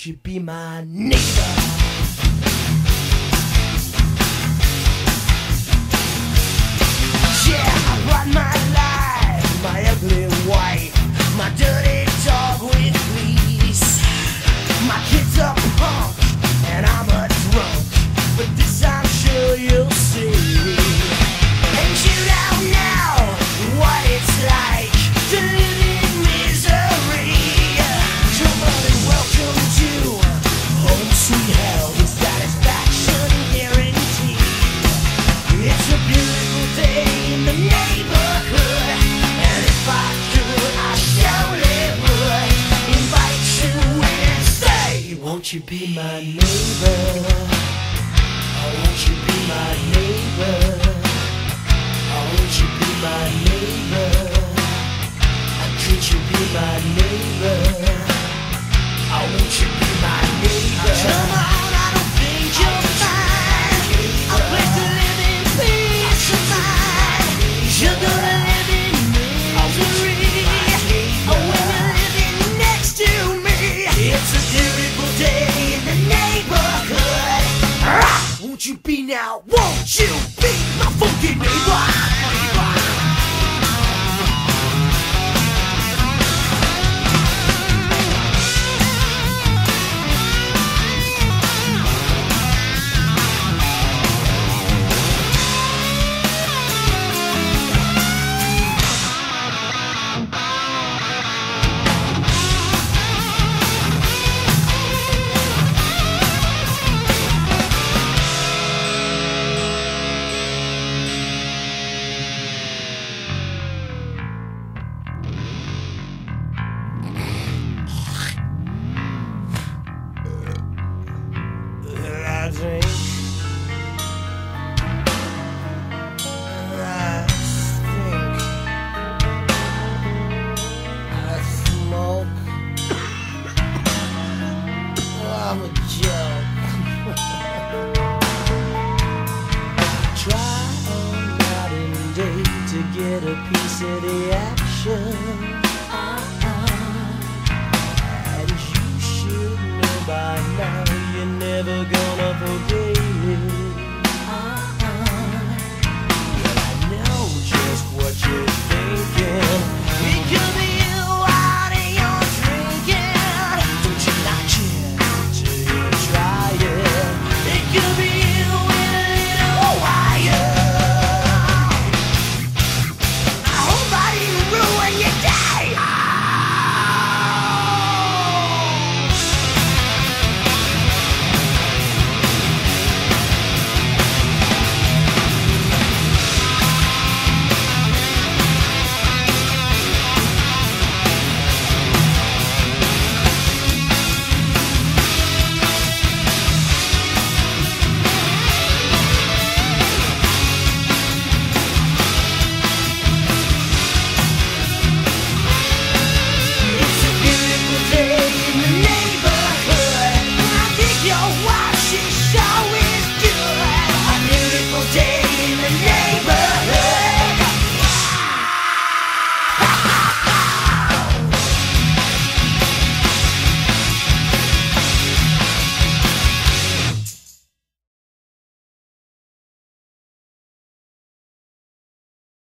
won't you be my neighbor? Yeah, I ride my Won't you be my neighbor? Oh, won't you be my neighbor? Oh, won't you be my neighbor? Oh, could you be my neighbor? Won't you be now? Won't you be my fucking neighbor? I drink, I smoke, I'm a joke. Try night and day to get a piece of the action.